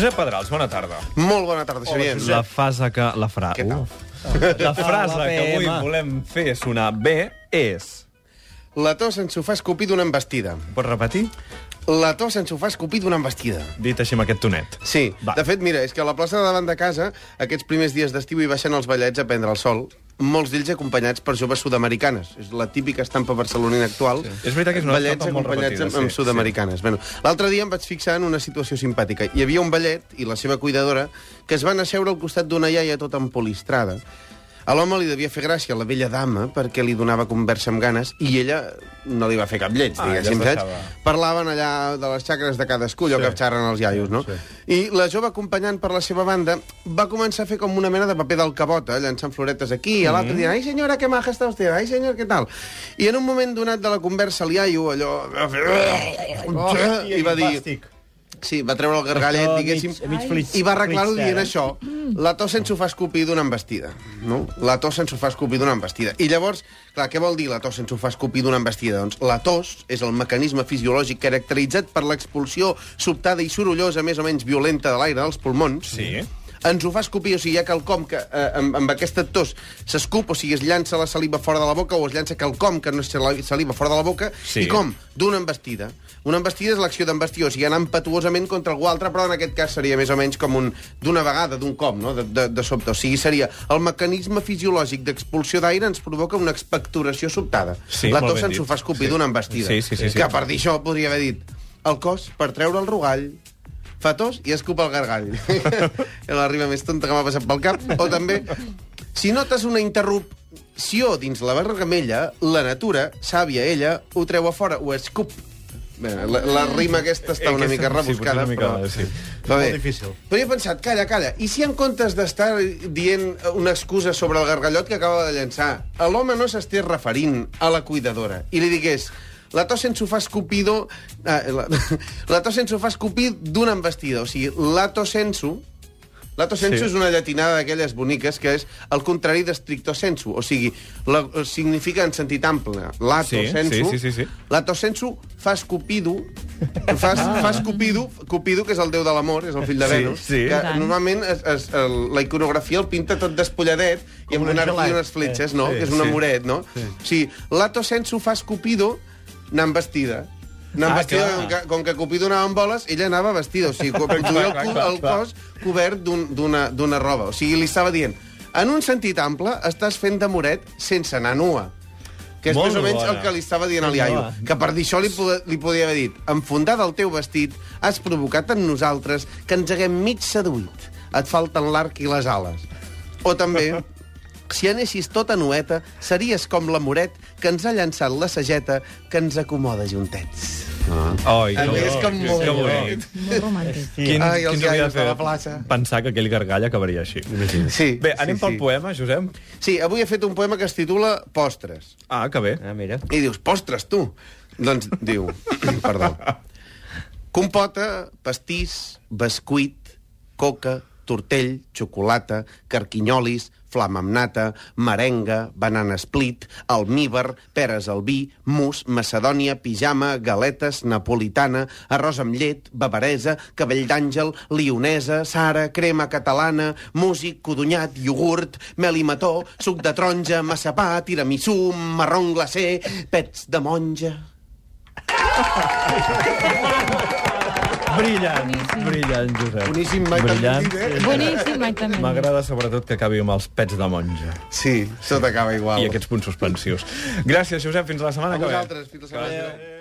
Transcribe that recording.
Casals, bona tarda. Molt bona tarda, Xavier. La fase que... La fra... Què tal? Uf. La frase que avui volem fer sonar bé és... La tos ens ho fa escopir d'una embestida. Pots repetir? La tos ens ho fa escopir d'una embestida. Dit així amb aquest tonet. Sí, Va. de fet, mira, és que a la plaça de davant de casa, aquests primers dies d'estiu hi baixen els ballets a prendre el sol, molts d'ells acompanyats per joves sud-americanes. És la típica estampa barcelonina actual. Sí. És veritat que és una ballets estampa molt acompanyats amb, amb sí, sud-americanes. Bueno, L'altre dia em vaig fixar en una situació simpàtica. Hi havia un ballet i la seva cuidadora que es van asseure al costat d'una iaia tota empolistrada. A l'home li devia fer gràcia la vella dama perquè li donava conversa amb ganes i ella no li va fer cap lleig, Ah, diguéssim, es saps? Parlaven allà de les xacres de cadascú, allò Sí. que xerren els iaios, no? Sí. I la jove acompanyant per la seva banda va començar a fer com una mena de paper del cabota, llançant floretes aquí, a l'altre dient, ai senyora, que maja està usted, ai senyor, què tal? I en un moment donat de la conversa, l'iaio, allò... va fer... I va dir... Sí, va treure el gargallet, Això, diguéssim, mig- mig i va arreglar-ho dient eh? això. La tos se'ns ho fa escopir d'una embestida. No? La tos se'ns ho fa escopir d'una embestida. I llavors, clar, què vol dir la tos se'ns ho fa escopir d'una embestida? Doncs la tos és el mecanisme fisiològic caracteritzat per l'expulsió sobtada i sorollosa, més o menys violenta, de l'aire dels pulmons. Sí. Ens ho fa escopir, o sigui, hi ha quelcom que eh, amb, amb aquesta tos s'escup, o sigui, es llança la saliva fora de la boca o es llança quelcom que no és sali- saliva fora de la boca. Sí. I com? D'una embestida. Una embestida és l'acció d'embestir, o sigui, anar impetuosament contra algú altre, però en aquest cas seria més o menys com un d'una vegada, d'un cop, no? de, de, de sobte. O sigui, seria el mecanisme fisiològic d'expulsió d'aire ens provoca una expectoració sobtada. Sí, la tos ens ho fa escopir Sí. d'una embestida. Sí, sí, sí, sí. Que per dir això podria haver dit el cos per treure el rugall, fa tos i escupa el gargall. La rima més tonta que m'ha passat pel cap. O també, si notes una interrupció dins la vergamella, la natura, sàvia ella, ho treu a fora, ho escup. Bé, la, la rima aquesta està una Aquesta- mica sí, rebuscada, potser una mica, però... sí. Va bé. Molt difícil. Però he pensat, calla, calla, i si en comptes d'estar dient una excusa sobre el gargallot que acaba de llançar, l'home no s'estés referint a la cuidadora i li digués la tos sense ho fa escupido... Ah, la, la tos sense ho fa escupir d'una embestida. O sigui, la tos sensu... La tos sensu Sí. és una llatinada d'aquelles boniques que és el contrari de stricto sensu. O sigui, la, significa en sentit ample. La Sí, sensu... sí, sí, sí, sí. La tos sensu fa escupido... Fa, fa escupido, Cupido, que és el déu de l'amor, és el fill de Sí, Venus, sí. que tant. normalment es, es, el, la iconografia el pinta tot despulladet i amb un arc i unes fletxes, no? Sí, que és un sí. amoret, no? Sí. sí. L'ato sensu fa escupido anant vestida. Anant Ah, vestida, clar. com que, com que Cupido anava amb boles, ella anava vestida. O sigui, duia el, el cos cobert d'un- d'una d'una roba. O sigui, li estava dient, en un sentit ample, estàs fent d'amoret sense anar nua. Que és Molt més o menys bona. el que li estava dient al Molt iaio. bona. Que per dir això li, pod li podia haver dit enfundada el teu vestit, has provocat en nosaltres que ens haguem mig seduït. Et falten l'arc i les ales. O també, si anessis tota nueta, series com l'amoret que ens ha llançat la sageta que ens acomoda juntets. Ai, A mi és com molt que bonic. Molt romàntic. Quin, Ai, els de fer de la plaça. pensar que aquell gargall acabaria així. Sí, Bé, anem sí, pel sí. poema, Josep? Sí, avui he fet un poema que es titula Postres. Ah, que bé. Ah, mira. I dius, postres, tu? Doncs diu, perdó, compota, pastís, bescuit, coca, tortell, xocolata, carquinyolis, flama amb nata, merenga, banana split, almíbar, peres al vi, mus, macedònia, pijama, galetes, napolitana, arròs amb llet, bavaresa, cabell d'àngel, lionesa, sara, crema catalana, músic, codonyat, iogurt, mel i mató, suc de taronja, massapà, tiramisú, marron glacé, pets de monja... Brillant, Boníssim. brillant, Josep. Boníssim, mai Brillant. dit, eh? Boníssim, mai també. M'agrada sobretot que acabi amb els pets de monja. Sí, tot acaba igual. I aquests punts suspensius. Gràcies, Josep. Fins la setmana A que ve. vosaltres, fins la setmana que ve.